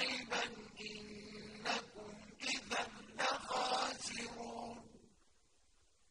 رَيْبَ